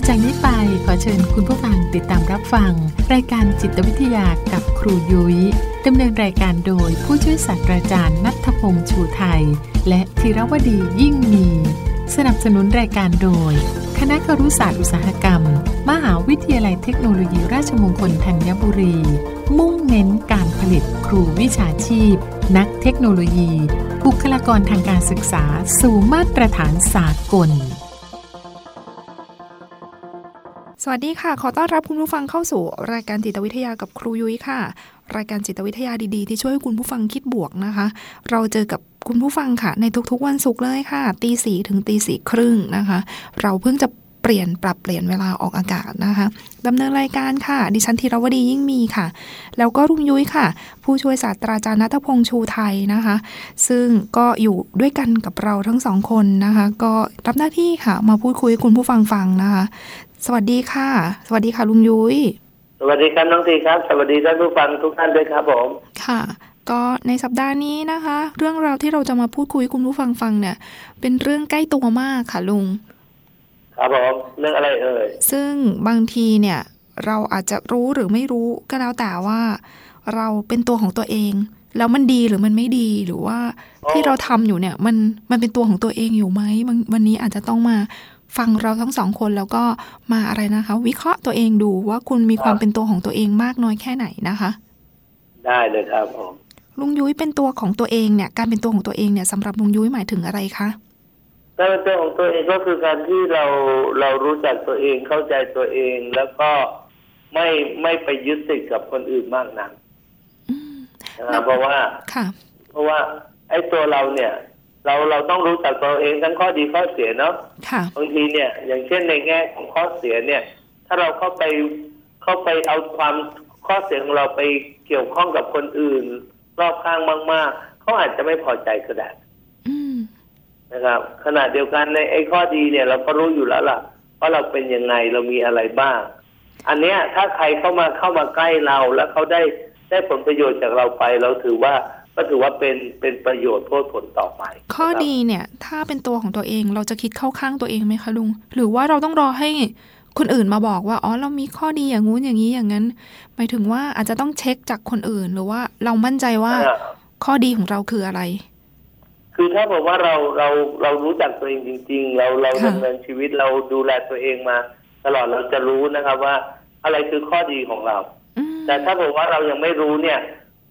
ต่อจากนี้ไปขอเชิญคุณผู้ฟังติดตามรับฟัง รายการจิตวิทยากับครูยุย้ยดำเนินรายการโดยผู้ช่วยศาสตราจารย์นัทพงษ์ชูไทย และธีรวดียิ่งมี สนับสนุนรายการโดย คณะครุศาสตร์อุตสาหกรรม มหาวิทยาลัยเทคโนโลยีราชมงคลธัญบุรี มุ่งเน้นการผลิตครูวิชาชีพ นักเทคโนโลยี บุคลากรทางการศึกษาสู่มาตรฐานสากล วัสดีค่ะ ขอต้อนรับคุณผู้ฟังเข้าสู่ รายการจิตวิทยากับครูยุ้ยค่ะ รายการจิตวิทยาดีๆ ที่ช่วยให้คุณผู้ฟังคิดบวกนะคะ เราเจอกับคุณผู้ฟังค่ะ ในทุกๆวันศุกร์เลยค่ะ ตีสี่ถึงตีสี่ครึ่งนะคะ เราเพิ่งจะเปลี่ยนปรับเปลี่ยนเวลาออกอากาศนะคะดำเนินรายการค่ะ ดิฉันธีรวดียิ่งมีค่ะ แล้วก็รุ่งยุ้ยค่ะ ผู้ช่วยศาสตราจารย์นัทพงษ์ชูไทยนะคะ ซึ่งก็อยู่ด้วยกันกับเราทั้งสองคนนะคะ ก็รับหน้าที่ค่ะ มาพูดคุยให้คุณผู้ฟังฟังนะคะ สวัสดีค่ะ สวัสดีค่ะลุงยุ้ย สวัสดีครับน้องทีครับ สวัสดีท่านผู้ฟังทุกท่านด้วยครับผม ค่ะ ก็ในสัปดาห์นี้นะคะ เรื่องราวที่เราจะมาพูดคุยให้คุณผู้ฟังฟังเนี่ย เป็นเรื่องใกล้ตัวมากค่ะลุง ครับผมเรื่องอะไรเอ่ย ซึ่งบางทีเนี่ย เราอาจจะรู้หรือไม่รู้ก็แล้วแต่ว่า เราเป็นตัวของตัวเองแล้วมันดีหรือมันไม่ดีหรือว่าที่เราทำอยู่เนี่ย มันมันเป็นตัวของตัวเองอยู่ไหมวันวันนี้อาจจะต้องมา ฟังเราทั้งสองคนแล้วก็มาอะไรนะคะ วิเคราะห์ตัวเองดูว่าคุณมีความเป็นตัวของตัวเองมากน้อยแค่ไหนนะคะ ได้เลยครับผมลุงยุ้ยเป็นตัวของตัวเองเนี่ย การเป็นตัวของตัวเองเนี่ยสำหรับลุงยุ้ยหมายถึงอะไรคะการเป็นตัวของตัวเองก็คือการที่เราเรารู้จักตัวเองเข้าใจตัวเองแล้วก็ไม่ไม่ไปยึดติดกับคนอื่นมากนักนะครับเพราะว่าค่ะ เพราะว่าไอ้ตัวเราเนี่ย เราเราต้องรู้จักตัวเองทั้งข้อดีข้อเสียเนาะค่ะบางทีเนี่ยอย่างเช่นในแง่ของข้อเสียเนี่ย ถ้าเราเข้าไปเข้าไปเอาความข้อเสียของเราไปเกี่ยวข้องกับคนอื่น รอบข้างมาก ๆเขาอาจจะไม่พอใจก็ได้อืมนะครับ ขณะเดียวกันในไอ้ข้อดีเนี่ย เราก็รู้อยู่แล้วล่ะว่าเราเป็นยังไงเรามีอะไรบ้าง อันเนี้ยถ้าใครเข้ามาเข้ามาใกล้เราแล้วเขาได้ได้ผลประโยชน์จากเราไป เราถือว่า ก็ถือว่าเป็นเป็นประโยชน์โทษผลต่อไป ข้อดีเนี่ย ถ้าเป็นตัวของตัวเองเราจะคิดเข้าข้างตัวเองไหมคะลุง หรือว่าเราต้องรอให้คนอื่นมาบอกว่าอ๋อเรามีข้อดีอย่างงู้นอย่างนี้อย่างนั้น หมายถึงว่าอาจจะต้องเช็คจากคนอื่นหรือว่าเรามั่นใจว่าอ่าข้อดีของเราคืออะไร คือถ้าบอกว่าเราเราเรารู้จักตัวเองจริง ๆ เราเราค่ะดำเนินชีวิตเราดูแลตัวเองมา ตลอดเราจะรู้นะครับว่า อะไรคือข้อดีของเราอืมแต่ถ้าบอกว่าเรายังไม่รู้เนี่ย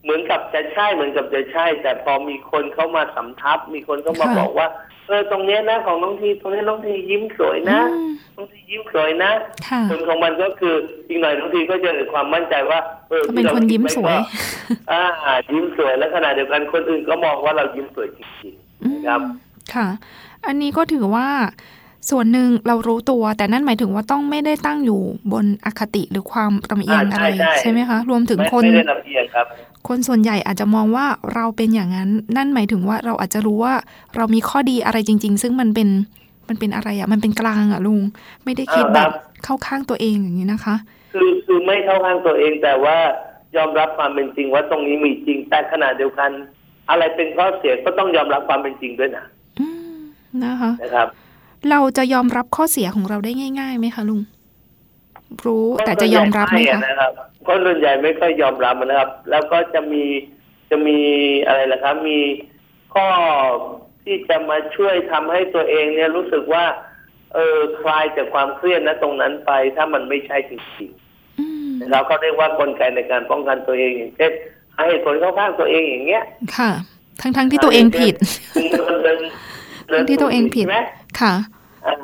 เหมือนกับจะใช่เหมือนกับจะใช่ แต่พอมีคนเข้ามาสำทับ มีคนเข้ามาบอกว่าเออตรงเนี้ยนะของน้องทีตรงนี้น้องทียิ้มสวยนะอืมน้องทียิ้มสวยนะค่ะผลของมันก็คืออีกหน่อยน้องทีก็จะเกิดความมั่นใจว่า เออก็เป็นที่ราคนยิ้มไสวยก็อ่ายิ้มสวยและขณะเดียวกันคนอื่นก็มองว่าเรายิ้มสวยจริงๆนะครับค่ะ อันนี้ก็ถือว่าส่วนหนึ่งเรารู้ตัว แต่นั่นหมายถึงว่าต้องไม่ได้ตั้งอยู่บนอคติหรือความลำเอียงอ่าอะไรใช่ใช่ใช่ไหมคะ รวมถึงไม่คนไม่ได้ลำเอียงครับ คนส่วนใหญ่อาจจะมองว่าเราเป็นอย่างนั้น นั่นหมายถึงว่าเราอาจจะรู้ว่าเรามีข้อดีอะไรจริง ๆ ซึ่งมันเป็นมันเป็นอะไรอะ่ะ มันเป็นกลางอะ่ะลุง ไม่ได้คิดอ่าแบครับบเข้าข้างตัวเองอย่างนี้นะคะ คือคือไม่เข้าข้างตัวเองแต่ว่ายอมรับความเป็นจริงว่าตรงนี้มีจริงแต่ขณะเดียวกัน อะไรเป็นข้อเสียก็ต้องยอมรับความเป็นจริงด้วยนะอืมนะคะนะครับ เราจะยอมรับข้อเสียของเราได้ง่ายๆไหมคะลุง รู้แต่จะยอมรับไหมคนส่วนใหญ่คะนะครับคนส่วนใหญ่ไม่ค่อยยอมรับนะครับ แล้วก็จะมีจะมีอะไรล่ะครับ มีข้อที่จะมาช่วยทำให้ตัวเองเนี่ยรู้สึกว่า เออคลายจากความเครียดนะตรงนั้นไป ถ้ามันไม่ใช่จริงอืมๆนะครับเขาเรียกว่ากลไกในการป้องกันตัวเองอย่างเช่นหาเหตุผลเข้าข้างตัวเองอย่างเงี้ย ค่ะ ทั้งๆที่ตัวเองผิดมีคนเดินเดินที่ตัวเองผิดใช่ไหมค่ะ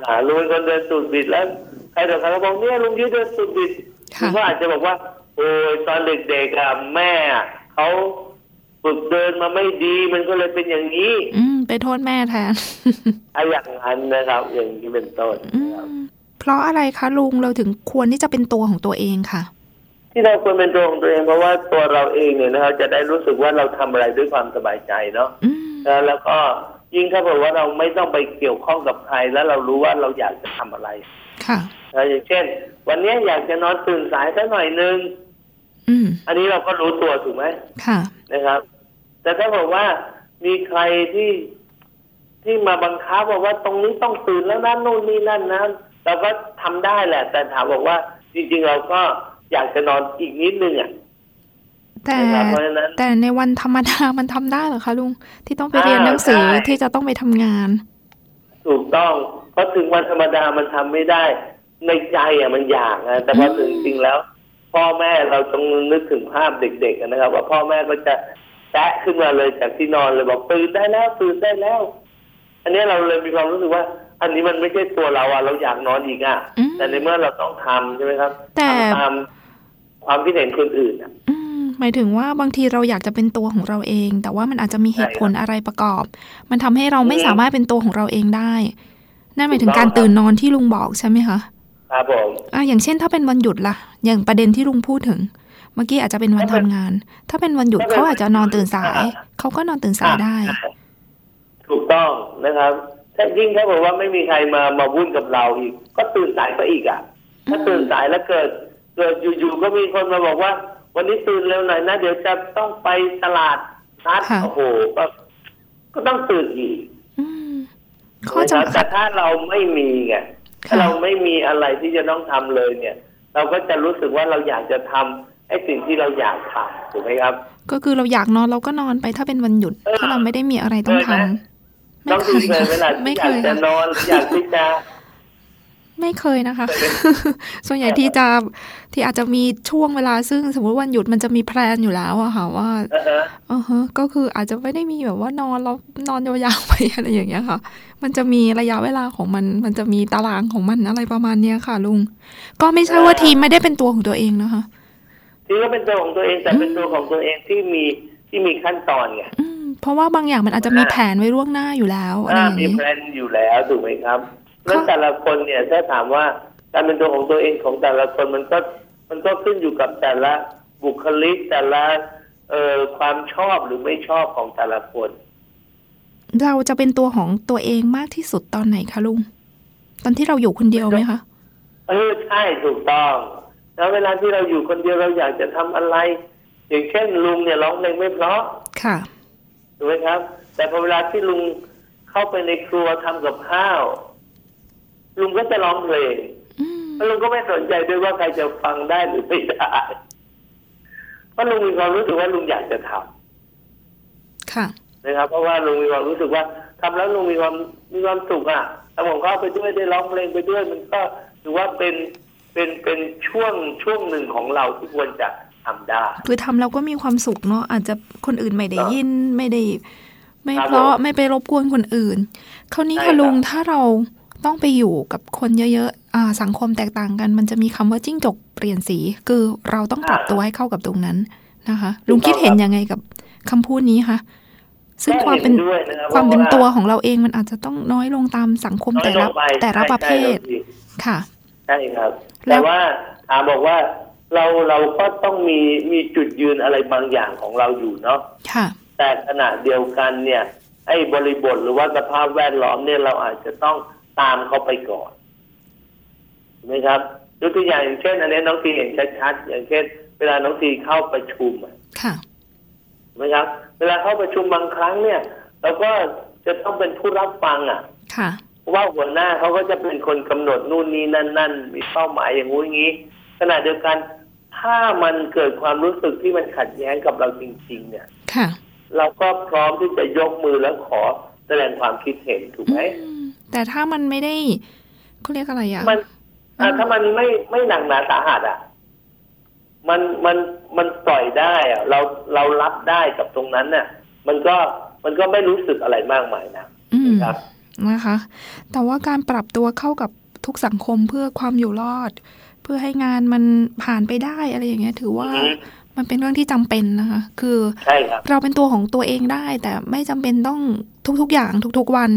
อ่าลุงเป็นคนเดินสูดบิดแล้ว ใครต่อใครก็บอกเนี่ยลุงยืดเดินสูดบิดค่ะลุงก็อาจจะบอกว่าโอ้ยตอนเด็กๆอะแม่อะเขาฝึกเดินมาไม่ดีมันก็เลยเป็นอย่างนี้ อืมไปโทษแม่แทนไอ้อย่างนั้นนะครับ อย่างนี้เป็นต้นอืนะครับมเพราะอะไรคะลุงเราถึงควรที่จะเป็นตัวของตัวเองค่ะ ที่เราควรเป็นตัวของตัวเอง เพราะว่าตัวเราเองเนี่ยนะครับจะได้รู้สึกว่าเราทำอะไรด้วยความสบายใจเนาะอืมแล้วแล้วก็ยิ่งถ้าบอกว่าเราไม่ต้องไปเกี่ยวข้องกับใครแล้วเรารู้ว่าเราอยากจะทำอะไร ค่ะนะอย่างเช่น วันนี้อยากจะนอนตื่นสายสักหน่อยนึงอืมอันนี้เราก็รู้ตัวถูกไหมค่ะ นะครับ แต่ถ้าบอกว่ามีใครที่ที่มาบังคับบอกว่าตรงนี้ต้องตื่นแล้วนั่นนู่นนี่นั่นนะเราก็ทำได้แหละ แต่ถามบอกว่า จริง ๆ เราก็อยากจะนอนอีกนิดนึงอะแต่นะครับเพราะฉะนั้นแต่ในวันธรรมดามันทำได้เหรอคะลุงที่ต้องไปเรียนหนังสืออ่าใช่ที่จะต้องไปทำงาน ถูกต้องเพราะถึงวันธรรมดามันทำไม่ได้ ในใจอะมันอยากนะแต่พอถึงจริงแล้ว พ่อแม่เราต้องนึกถึงภาพเด็กๆอะนะครับ ว่าพ่อแม่ก็จะแตะขึ้นมาเลยจากที่นอนเลยบอกตื่นได้แล้วตื่นได้แล้ว อันนี้เราเลยมีความรู้สึกว่า อันนี้มันไม่ใช่ตัวเราอะเราอยากนอนอีกอะอืมแต่ในเมื่อเราต้องทำใช่ไหมครับแต่ทำตามความคิดเห็นคนอื่นอะอืมหมายถึงว่าบางทีเราอยากจะเป็นตัวของเราเอง แต่ว่ามันอาจจะมีเหตุผลอะไรประกอบ มันทำให้เราไม่อืมสามารถเป็นตัวของเราเองได้ นั่นหมายถึงการตื่นนอนที่ลุงบอกใช่ไหมคะครับผมอะอย่างเช่นถ้าเป็นวันหยุดล่ะ อย่างประเด็นที่ลุงพูดถึง เมื่อกี้อาจจะเป็นวันทำงาน ถ้าเป็นวันหยุดเขาอาจจะนอนตื่นสาย เขาก็นอนตื่นสายได้ ถูกต้องนะครับถ้ายิ่งถ้าบอกว่าไม่มีใครมามาวุ่นกับเราอีก ก็ตื่นสายไปอีกอะ ถ้าตื่นสายแล้วเกิด เกิดอยู่ๆก็มีคนมาบอกว่า วันนี้ตื่นเร็วหน่อยนะเดี๋ยวจะต้องไปตลาดนัดค่ะโอ้โหก็ก็ต้องตื่นอีกอืม ข้อนะครับจำกัแต่ดถ้าเราไม่มีไงถ้าค่ะเราไม่มีอะไรที่จะต้องทำเลยเนี่ย เราก็จะรู้สึกว่าเราอยากจะทำไอ้สิ่งที่เราอยากทำถูกไหมครับ ก็คือเราอยากนอนเราก็นอนไปถ้าเป็นวันหยุดเออถ้าเราไม่ได้มีอะไรต้องทำต้องดูเคยเวลาไม่ที่อเคยากยจะค่ะนอนอยากที่จะ ไม่เคยนะคะ ส่วนใหญ่ที่จะที่อาจจะมีช่วงเวลาซึ่งสมมติวันหยุดมันจะมี plan อยู่แล้วอะค่ะว่าอ่าฮะอือฮะก็คืออาจจะไม่ได้มีแบบว่านอนแล้วนอนยาวๆไปอะไรอย่างเงี้ยค่ะ มันจะมีระยะเวลาของมัน มันจะมีตารางของมันอะไรประมาณเนี้ยค่ะ ลุง ก็ไม่ใช่ว่าทีมไม่ได้เป็นตัวของตัวเองนะคะ ที่ก็เป็นตัวของตัวเองแต่เป็นตัวของตัวเองที่มีที่มีขั้นตอนไงอืมเพราะว่าบางอย่างมันอาจจะมีแผนไว้ล่วงหน้าอยู่แล้วอะไรอ่าอย่างมีนี้ plan อยู่แล้วถูกไหมครับ แล้วแต่ละคนเนี่ยถ้าถามว่าการเป็นตัวของตัวเองของแต่ละคนมันก็มันก็ขึ้นอยู่กับแต่ละบุคลิกแต่ละเอ่อความชอบหรือไม่ชอบของแต่ละคน เราจะเป็นตัวของตัวเองมากที่สุดตอนไหนคะลุง ตอนที่เราอยู่คนเดียวไหมคะเออใช่ถูกต้องแล้วเวลาที่เราอยู่คนเดียวเราอยากจะทำอะไร อย่างเช่นลุงเนี่ยร้องเพลงไม่เพราะค่ะถูกไหมครับ แต่พอเวลาที่ลุงเข้าไปในครัวทำกับข้าว ลุงก็จะร้องเพลงอืมแล้วลุงก็ไม่สนใจด้วยว่าใครจะฟังได้หรือไม่ได้เพราะลุงมีความรู้สึกว่าลุงอยากจะทำค่ะนะครับ เพราะว่าลุงมีความรู้สึกว่าทำแล้วลุงมีความมีความสุขอะทำของข้าวไปด้วยได้ร้องเพลงไปด้วย มันก็ถือว่าเป็นเป็นเป็นช่วงช่วงหนึ่งของเราที่ควรจะทำได้ คือทำแล้วก็มีความสุขเนาะอาจจะคนอื่นไม่ได้ยินไม่ได้ ไม่ครับเพราะผมไม่ไปรบกวนคนอื่น คราวนี้ใช่ค่ะลุงครับถ้าเรา ต้องไปอยู่กับคนเยอะๆอ่าสังคมแตกต่างกัน มันจะมีคำว่าจิ้งจกเปลี่ยนสี คือเราต้องปรับตัวให้เข้ากับตรงนั้นนะคะ ลุงคิดเห็นยังไงกับคำพูดนี้คะซึ่งความเป็นก็ห็ด้วยนะครับความเป็นพระตัวของเราเองมันอาจจะต้องน้อยลงตามสังคมน้อยแต่ลละงไปแต่ละใช่ประเภทใช่ครับค่ะใช่ครับแล้วแต่ว่าถามบอกว่าเราเราก็ต้องมีมีจุดยืนอะไรบางอย่างของเราอยู่เนาะค่ะ แต่ขณะเดียวกันเนี่ย ไอ้บริบทหรือว่าสภาพแวดล้อมเนี่ยเราอาจจะต้อง ตามเขาไปก่อนถูกไหมครับยกตัวอย่างอย่างเช่นอันนี้น้องทีเห็นชัดๆอย่างเช่น เวลาน้องทีเข้าประชุมอะค่ะถูกไหมครับ เวลาเข้าประชุมบางครั้งเนี่ยเราก็จะต้องเป็นผู้รับฟังอะ ค่ะเพราะว่าหัวหน้าเขาก็จะเป็นคนกำหนดนู่นนี่นั่นนั่นมีเป้าหมายอย่างงู้นอย่างนี้ขณะเดียวกันถ้ามันเกิดความรู้สึกที่มันขัดแย้งกับเราจริง ๆ เนี่ยค่ะเราก็พร้อมที่จะยกมือแล้วขอแสดงความคิดเห็นถูกไหมอืม แต่ถ้ามันไม่ได้เขาเรียกอะไรอะมันอะถ้ามันไม่ไม่หนักหนาสาหัสอะ มันมันมันปล่อยได้อะ เราเรารับได้กับตรงนั้นน่ะ มันก็มันก็ไม่รู้สึกอะไรมากมายนะอืมครับนะคะ แต่ว่าการปรับตัวเข้ากับทุกสังคมเพื่อความอยู่รอด เพื่อให้งานมันผ่านไปได้อะไรอย่างเงี้ย ถือว่าอือฮึมันเป็นเรื่องที่จำเป็นนะคะ คือใช่ครับเราเป็นตัวของตัวเองได้ แต่ไม่จำเป็นต้องทุก ๆ อย่างทุก ๆ วัน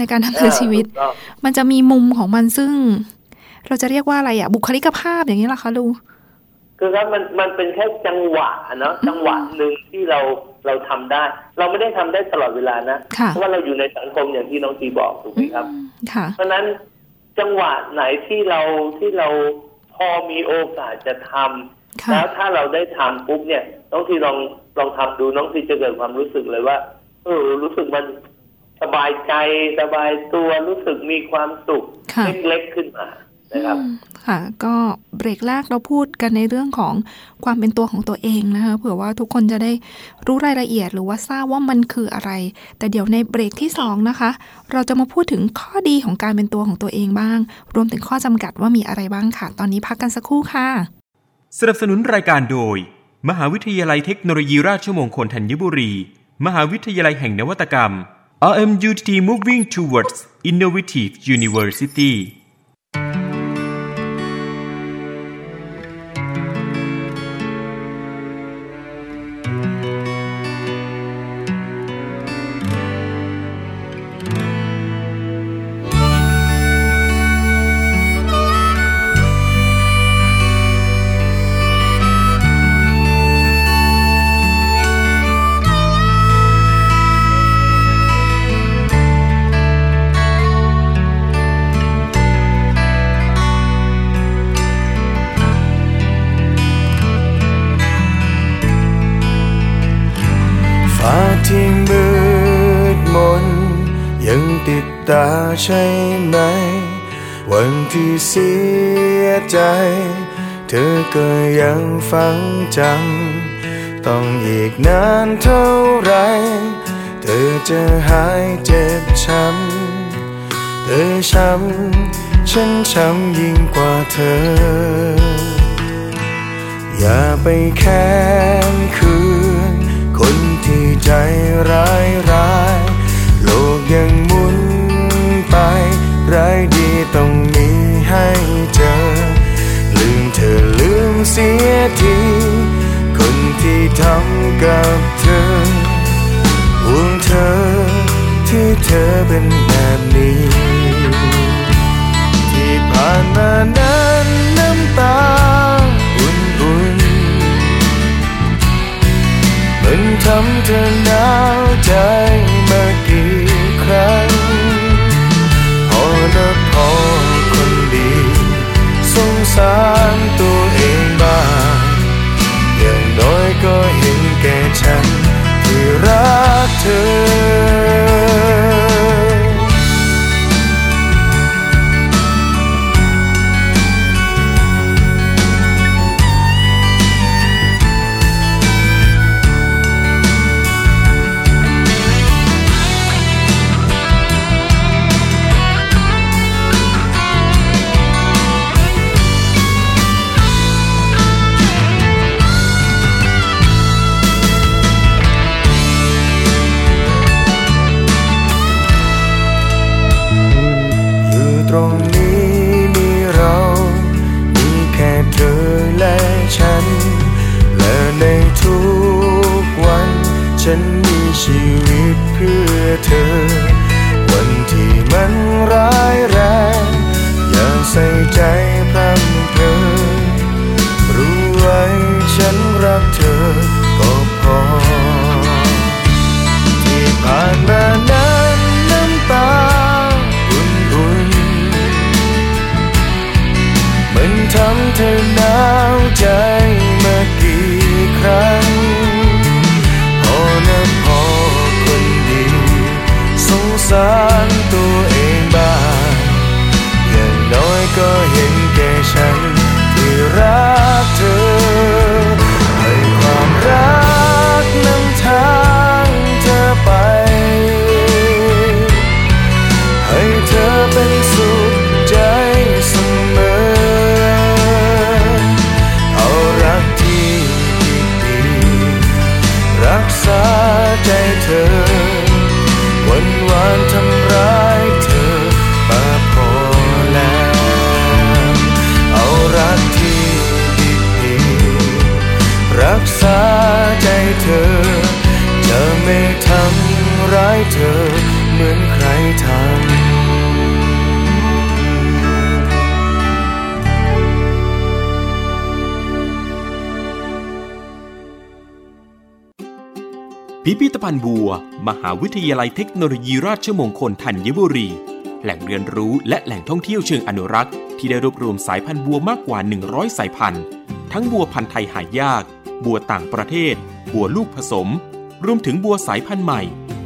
ในการดำเนินชีวิตถูกต้องมันจะมีมุมของมันซึ่ง เราจะเรียกว่าอะไรอะบุคลิกภาพอย่างนี้ยเหรอคะลูกคือครับมันมันเป็นแค่จังหวะเนาะจังหวะหนึ่งที่เราเราทำได้ เราไม่ได้ทำได้ตลอดเวลานะค่ะเพราะว่าเราอยู่ในสังคมอย่างที่น้องทีบอกถูกไหมครับค่ะเพราะฉะนั้นจังหวะไหนที่เราที่เราพอมีโอกาสจะทำค่ะแล้วถ้าเราได้ทำปุ๊บเนี่ยน้องทีลองลองทำดูน้องทีจะเกิดความรู้สึกเลยว่าเออรู้สึกมัน สบายใจสบายตัวรู้สึกมีความสุขค่ะเล็กๆขึ้นมานะครับอืมค่ะ ก็เบรกแรกเราพูดกันในเรื่องของความเป็นตัวของตัวเองนะคะเผื่อว่าทุกคนจะได้รู้รายละเอียดหรือว่าทราบว่ามันคืออะไร แต่เดี๋ยวในเบรกที่สองนะคะ เราจะมาพูดถึงข้อดีของการเป็นตัวของตัวเองบ้าง รวมถึงข้อจำกัดว่ามีอะไรบ้างค่ะ ตอนนี้พักกันสักครู่ค่ะ สนับสนุนรายการโดย มหาวิทยาลัยเทคโนโลยีราชมงคลธัญบุรี มหาวิทยาลัยแห่งนวัตกรรม RMUTT Moving Towards Innovative University ใช่ไหม วันที่เสียใจ เธอก็ยังฟังจำ ต้องอีกนานเท่าไร เธอจะหายเจ็บช้ำ เธอช้ำ ฉันช้ำยิ่งกว่าเธอ อย่าไปแค้นคืน คนที่ใจร้ายร้ายโลกยังมุนไป ร้ายดีต้องมีให้เจอ ลืมเธอลืมเสียที คนที่ทำกับเธอห่วงเธอที่เธอเป็นแบบนี้ ที่ผ่านมานั้นน้ำตาอุ่นๆมันทำเธอหนาวใจ ก ร้ายเธอเหมือนใครทำพิพิธภัณฑ์บัว มหาวิทยาลัยเทคโนโลยีราชมงคลธัญบุรี แหล่งเรียนรู้และแหล่งท่องเที่ยวเชิงอนุรักษ์ ที่ได้รวบรวมสายพันธุ์บัวมากกว่า 100 สายพันธุ์ ทั้งบัวพันธุ์ไทยหายาก บัวต่างประเทศ บัวลูกผสม รวมถึงบัวสายพันธุ์ใหม่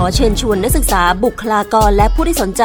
ขอเชิญชวนนักศึกษาบุคลากรและผู้ที่สนใจ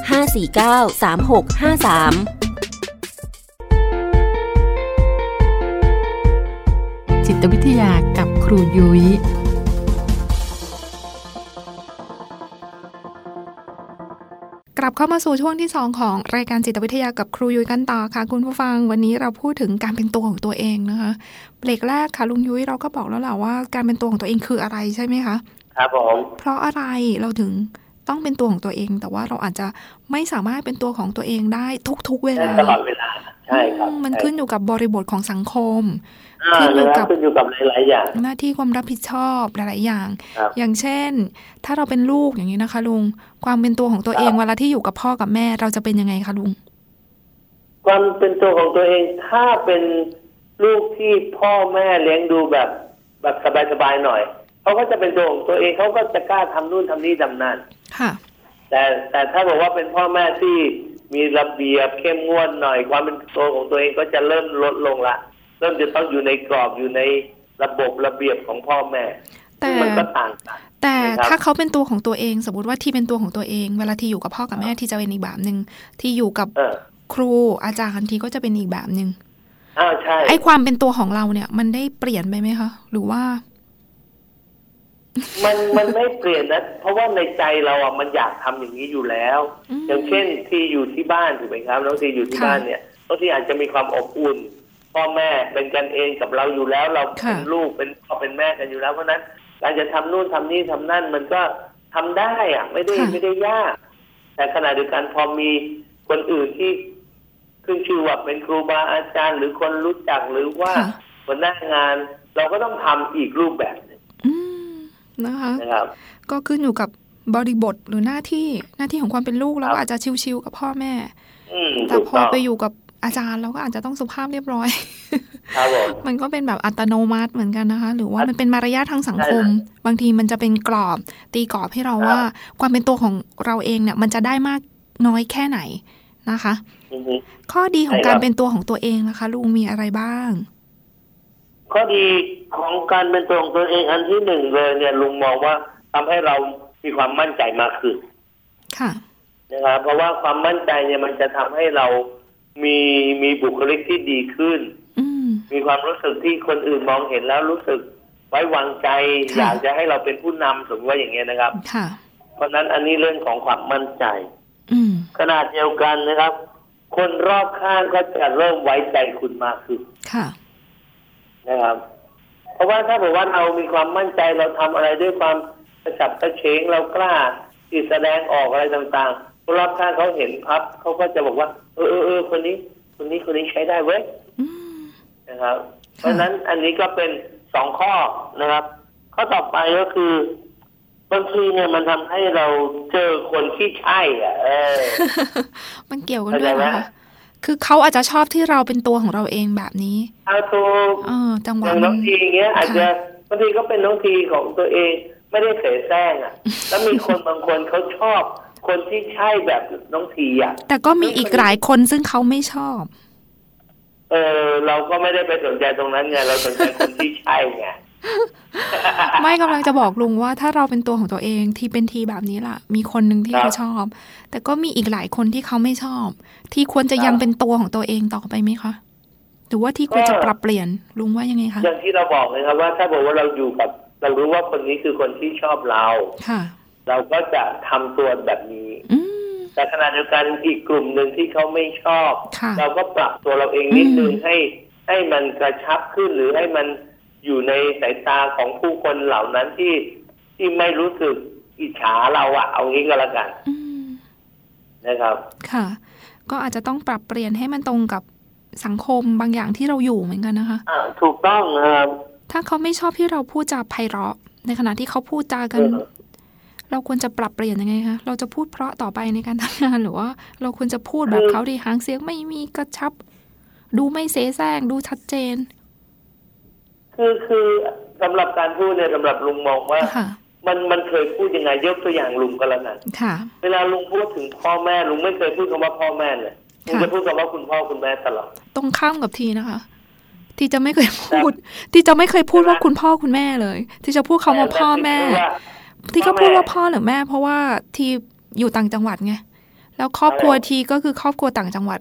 549 3653 จิตวิทยากับครูยุย้ยกลับเข้ามาสู่ช่วงที่ 2 ของรายการจิตวิทยากับครูยุ้ยกันต่อค่ะคุณผู้ฟังวันนี้เราพูดถึงการเป็นตัวของตัวเองนะคะเบรกแรกค่ะลุงยุ้ยเราก็บอกแล้วแหละว่าการเป็นตัวของตัวเองคืออะไรใช่ไหมคะ ครับผมเพราะอะไรเราถึง ต้องเป็นตัวของตัวเอง แต่ว่าเราอาจจะไม่สามารถเป็นตัวของตัวเองได้ทุก ๆ เวลาตลอดเวลาใช่ครับอืมมันขึ้นอยู่กับบริบทของสังคมอ่าขึ้นอยู่นะคกัรับบขึ้นอยู่กับหลายๆอย่าง หน้าที่ความรับผิดชอบหลายๆอย่างครับอย่างเช่น ถ้าเราเป็นลูกอย่างนี้นะคะ ลุงความเป็นตัวของตัวเองครับเวลาที่อยู่กับพ่อกับแม่เราจะเป็นยังไงคะลุงความเป็นตัวของตัวเองถ้าเป็นลูกที่พ่อแม่เลี้ยงดูแบบแบบสบายๆหน่อยเขาก็จะเป็นตัวของตัวเองเขาก็จะกล้าทำนู่นทำนี่ทำนั่น ค่ะแต่แต่ถ้าบอกว่าเป็นพ่อแม่ที่มีระเบียบเข้มงวดหน่อย ความเป็นตัวของตัวเองก็จะเริ่มลดลงละเริ่มจะต้องอยู่ในกรอบอยู่ในระบบระเบียบของพ่อแม่แต่ซึ่งมันก็ต่างกันแต่นะครับถ้าเขาเป็นตัวของตัวเอง สมมติว่าที่เป็นตัวของตัวเอง เวลาที่อยู่กับพ่อกับแม่ที่จะเป็นอีกแบบหนึ่งที่อยู่กับเออครูอาจารย์ทีก็จะเป็นอีกแบบหนึ่งอ้าวใช่ไอ้ความเป็นตัวของเราเนี่ย มันได้เปลี่ยนไปไหมคะหรือว่า มันมันไม่เปลี่ยนนะ เพราะว่าในใจเราอะมันอยากทำอย่างนี้อยู่แล้วอืมอย่างเช่นที่อยู่ที่บ้านถูกไหมครับน้องทีอยู่ที่ค่ะบ้านเนี่ยบางทีอาจจะมีความอบอุ่น พ่อแม่เป็นกันเองกับเราอยู่แล้ว เราค่ะเป็นลูกเป็นพ่อเป็นแม่กันอยู่แล้วเพราะฉะนั้นการจะทำนู่นทำนี่ทำนั่นมันก็ทำได้อะ ไม่ได้ไม่ได้ยาก แต่ขณะเดียวกันพอมีคนอื่นที่ขึ้นชื่อว่าเป็นครูบาอาจารย์ หรือคนรู้จักหรือว่าค่ะหัวหน้างาน เราก็ต้องทำอีกรูปแบบห นึ่งอืมนะคะ นะครับ ก็ขึ้นอยู่กับบริบทหรือหน้าที่หน้าที่ของความเป็นลูกเราครับก็อาจจะชิวๆกับพ่อแม่ อืมแต่ถูกพอต้องไปอยู่กับอาจารย์เราก็อาจจะต้องสุภาพเรียบร้อย ครับผม มันก็เป็นแบบอัตโนมัติเหมือนกันนะคะ หรือว่ามันเป็นมารยาททางสังคมใช่บางทีมันจะเป็นกรอบตีกรอบให้เราครับ ว่า ความเป็นตัวของเราเองเนี่ยมันจะได้มากน้อยแค่ไหนนะคะ อือฮึ ข้อดีของใช่ครับ การเป็นตัวของตัวเองนะคะลุงมีอะไรบ้าง ข้อดีของการเป็นตัวของตัวเองอันที่หนึ่งเลยเนี่ยลุงมองว่าทำให้เรามีความมั่นใจมากขึ้นค่ะนะครับเพราะว่าความมั่นใจเนี่ยมันจะทำให้เรามีมีบุคลิกที่ดีขึ้นอืมมีความรู้สึกที่คนอื่นมองเห็นแล้วรู้สึกไว้วางใจค่ะอยากจะให้เราเป็นผู้นำสมมติว่าอย่างเงี้ยนะครับค่ะเพราะฉะนั้นอันนี้เรื่องของความมั่นใจ อืมขนาดเดียวกันนะครับ คนรอบข้างก็จะเริ่มไว้ใจคุณมากขึ้นค่ะ นะครับ เพราะว่าถ้าบอกว่าเรามีความมั่นใจเราทำอะไรด้วยความกระฉับกระเฉงเรากล้าที่แสดงออกอะไรต่างๆคนรอบข้างเขาเห็นพับเขาก็จะบอกว่า เออเออเออคนนี้ คนนี้คนนี้ใช้ได้เว้ยนะครับ เพราะนั้นอันนี้ก็เป็นสองข้อนะครับ ข้อต่อไปก็คือบางทีเนี่ยมันทำให้เราเจอคนที่ใช่ อะ เออ มันเกี่ยวกันด้วยไหมนะ คะคือเขาอาจจะชอบที่เราเป็นตัวของเราเองแบบนี้เอาถูกเออจังหอวะย่างมัน้อนงทีอย่างเงี้ยอาจจะบางทีก็เป็นน้องทีของตัวเอง ไม่ได้เสแสร้งอะ แล้วมีคนบางคนเขาชอบ คนที่ใช่แบบน้องทีอะ แต่ก็มีอีกหลายคนซึ่งเขาไม่ชอบ เออเราก็ไม่ได้ไปสนใจตรงนั้นไงเราสนใจคนที่ใช่ไง ไม่กำลังจะบอกลุงว่าถ้าเราเป็นตัวของตัวเองที่เป็นทีแบบนี้ล่ะ มีคนหนึ่งที่ครับเขาชอบ แต่ก็มีอีกหลายคนที่เขาไม่ชอบ ที่ควรจะยังเป็นตัวของตัวเองต่อไปไหมคะหรือว่าที่ควรจะปรับเปลี่ยนลุงว่ายังไงคะอย่างที่เราบอกเลยครับว่าถ้าบอกว่าเราอยู่กับ เรารู้ว่าคนนี้คือคนที่ชอบเราค่ะ เราก็จะทำตัวแบบนี้อืมแต่ขณะเดียวกันอีกกลุ่มหนึ่งที่เขาไม่ชอบค่ะเราก็ปรับตัวเราเองนิดนึงอืมให้ให้มันกระชับขึ้นหรือให้มัน อยู่ในสายตาของผู้คนเหล่านั้นที่ที่ไม่รู้สึกอิจฉาเราอะเอางี้ก็แล้วกันอืมนะครับ ค่ะ ก็อาจจะต้องปรับเปลี่ยนให้มันตรงกับสังคมบางอย่างที่เราอยู่เหมือนกันนะคะอ่าถูกต้องนะครับถ้าเขาไม่ชอบที่เราพูดจาไพเราะ ในขณะที่เขาพูดจากันเออเราควรจะปรับเปลี่ยนยังไงคะเราจะพูดเพราะต่อไปในการทำงานหรือว่า เราควรจะพูดแบบเขาดีหางเสียงไม่มีกระชับ ดูไม่เสแสร้งดูชัดเจน คือคือสำหรับการพูดเนี่ยสำหรับลุงมองว่าค่ะมันมันเคยพูดยังไงยกตัวอย่างลุงก็แล้วกันค่ะเวลาลุงพูดถึงพ่อแม่ลุงไม่เคยพูดคำว่าพ่อแม่เลยลุงค่ะจะพูดคำว่าคุณพ่อคุณแม่ตลอดตรงข้ามกับทีนะคะ ที่จะไม่เคยพูด ที่จะไม่เคยพูดว่าคุณพ่อคุณแม่เลย ที่จะพูดคำว่าพ่อแม่ ที่ก็พูดว่าพ่อหรือแม่ เพราะว่าที่อยู่ต่างจังหวัดไงแล้วครอบครัวทีก็คือครอบครัวต่างจังหวัด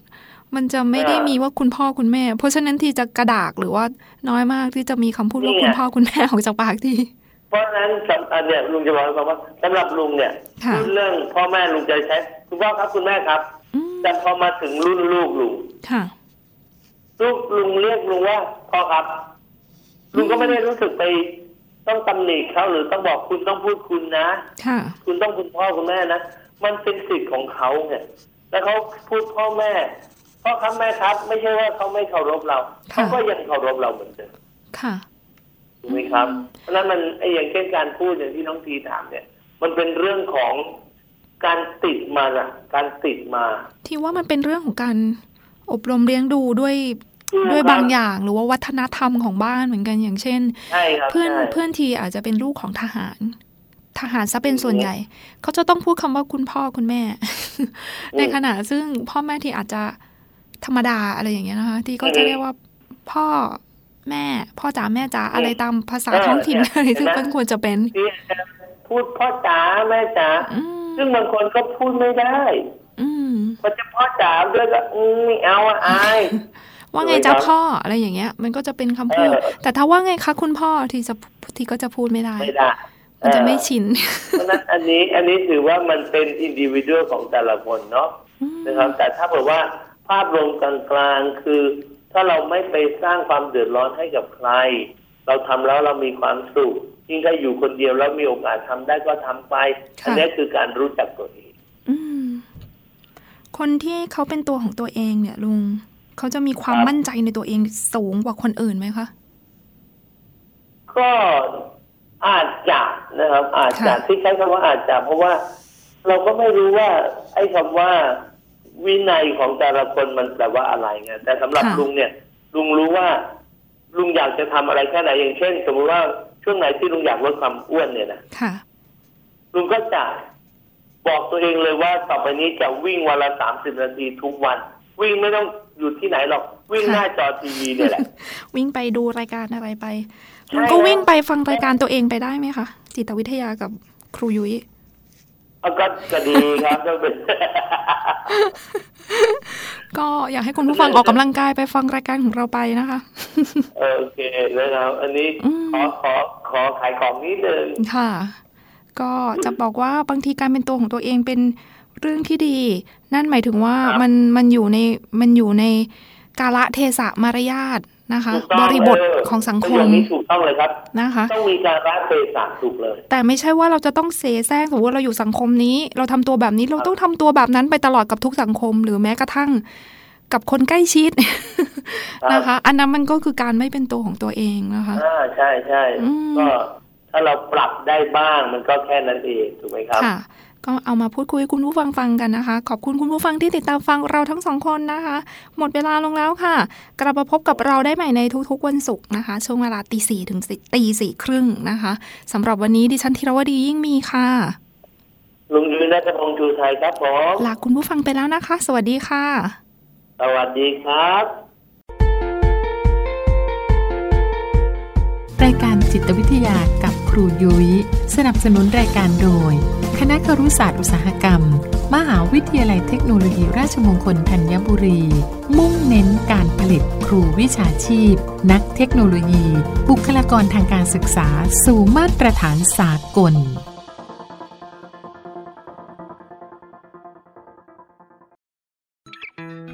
มันจะไม่ได้มีว่าคุณพ่อคุณแม่ เพราะฉะนั้นทีจะกระดากหรือว่าน้อยมากที่จะมีคำพูดว่าคุณพ่อคุณแม่ออกจากปากทีเพราะฉะนั้นสำอันเนี่ยลุงจะบอกให้ฟังว่าสำหรับลุงเนี่ยค่ะพูดเรื่องพ่อแม่ลุงจะใช้คุณพ่อครับคุณแม่ครับแต่พอมาถึงรุ่นลูกลุงค่ะลูกลุงเรียกลุงว่าพ่อครับ ลุงก็ไม่ได้รู้สึกไปต้องตำหนิเขาหรือต้องบอกคุณต้องพูดคุณนะค่ะคุณต้องคุณพ่อคุณแม่นะมันเป็นสิทธิ์ของเขาเนี่ยแล้วเขาพูดพ่อแม่ พ่อครับแม่ครับ ไม่ใช่ว่าเขาไม่เคารพเราเขาก็ยังเคารพเราเหมือนเดิมค่ะถูกไหมครับ เพราะฉะนั้นมันไอ้อย่างเช่นการพูดอย่างที่น้องทีถามเนี่ย มันเป็นเรื่องของการติดมาอะการติดมา ที่ว่ามันเป็นเรื่องของการอบรมเลี้ยงดูด้วยอืมด้วยครับบางอย่างหรือว่าวัฒนธรรมของบ้านเหมือนกันอย่างเช่นใช่ครับเพื่อนใช่เพื่อนทีอาจจะเป็นลูกของทหาร ทหารซะเป็นส่วนใหญ่ เขาจะต้องพูดคำว่าคุณพ่อคุณแม่ ในขณะซึ่งพ่อแม่ที่อาจจะ ธรรมดาอะไรอย่างเงี้ยนะคะ ที่ก็จะเรียกว่าพ่อแม่พ่อจ๋าแม่จ๋าอะไรตามภาษาท้องถิ่นอะไรซึ่งมันควรจะเป็นที่พูดพ่อจ๋าแม่จ๋าซึ่งบางคนก็พูดไม่ได้อืมพอจะพ่อจ๋าด้วยก็อืมไม่เอาอะอายว่าไงจ๊ะพ่ออะไรอย่างเงี้ย มันก็จะเป็นคำพูดเออแต่ถ้าว่าไงคะคุณพ่อที่จะที่ก็จะพูดไม่ได้ไม่ได้มันจะไม่ชินเพราะฉะนั้นอันนี้อันนี้ถือว่ามันเป็นอินดิวิ u a l ของแต่ละคนเนาะนะครับแต่ถ้าบอกว่า ภาพรวมกลางๆคือ ถ้าเราไม่ไปสร้างความเดือดร้อนให้กับใคร เราทำแล้วเรามีความสุขยิ่งถ้าอยู่คนเดียวแล้วมีโอกาสทำได้ก็ทำไปค่ะอันนี้คือการรู้จักตัวเองอืมคนที่เขาเป็นตัวของตัวเองเนี่ยลุงเขาจะมีความครับมั่นใจในตัวเองสูงกว่าคนอื่นไหมคะก็อาจจะนะครับ อาจจะค่ะที่ใช้คำว่าอาจจะเพราะว่าเราก็ไม่รู้ว่า ไอ้คำว่า วินัยของแต่ละคนมันแปลว่าอะไรไงแต่สำหรับลุงเนี่ย ลุงรู้ว่า ลุงอยากจะทำอะไรแค่ไหนอย่างเช่น สมมติว่าช่วงไหนที่ลุงอยากลดความอ้วนเนี่ยนะค่ะลุงก็จะบอกตัวเองเลยว่าต่อไปนี้จะวิ่งวันละสามสิบนาทีทุกวัน วิ่งไม่ต้องอยู่ที่ไหนหรอก วิ่งหน้าจอทีวีเนี่ยแหละ วิ่งไปดูรายการอะไรไปใช่ลุงก็แล้ววิ่งไปฟังรายการตัวเองไปได้ไหมคะจิตวิทยากับครูยุ้ยเอา ก็ก็ดีครับต้องเป็นก็อยากให้คุณผู้ฟังออกกำลังกายไปฟังรายการของเราไปนะคะเออโอเคนะครับอันนี้ขอขอขอขายของนิดนึงค่ะ ก็จะบอกว่าบางทีการเป็นตัวของตัวเองเป็นเรื่องที่ดี นั่นหมายถึงว่าครับมันมันอยู่ในมันอยู่ในกาละเทศะมารยาท นะคะถูกต้องบริบทเของสังคประโยมนี้ถูกต้องเลยครับนะคะ ต้องมีการรัเทศะถูกเลย แต่ไม่ใช่ว่าเราจะต้องเสแสร้งสมมติว่าเราอยู่สังคมนี้ เราทำตัวแบบนี้เราต้องทำตัวแบบนั้นไปตลอดกับทุกสังคม หรือแม้กระทั่งกับคนใกล้ชิดนะคะ อันนั้นมันก็คือการไม่เป็นตัวของตัวเองนะคะอ่าใช่ใช่อืมก็ถ้าเราปรับได้บ้างมันก็แค่นั้นเองถูกไหมครับค่ะ ก็เอามาพูดคุยให้คุณผู้ฟังฟังกันนะคะ ขอบคุณคุณผู้ฟังที่ติดตามฟังเราทั้งสองคนนะคะ หมดเวลาลงแล้วค่ะ กลับมาพบกับเราได้ใหม่ในทุกๆวันศุกร์นะคะ ช่วงเวลาตีสี่ถึงตีสี่ครึ่งนะคะสำหรับวันนี้ดิฉันธีรวดียิ่งมีค่ะ ลุงยุ้ยนัทพงษ์ชูไทยครับผมลาคุณผู้ฟังไปแล้วนะคะ สวัสดีค่ะ สวัสดีครับรายการจิตวิทยากับ ครูยุย้ย สนับสนุนรายการโดย คณะครุศาสตร์อุตสาหกรรม มหาวิทยาลัยเทคโนโลยีราชมงคลธัญบุรี มุ่งเน้นการผลิตครูวิชาชีพ นักเทคโนโลยี บุคลากรทางการศึกษา สู่มาตรฐานสากล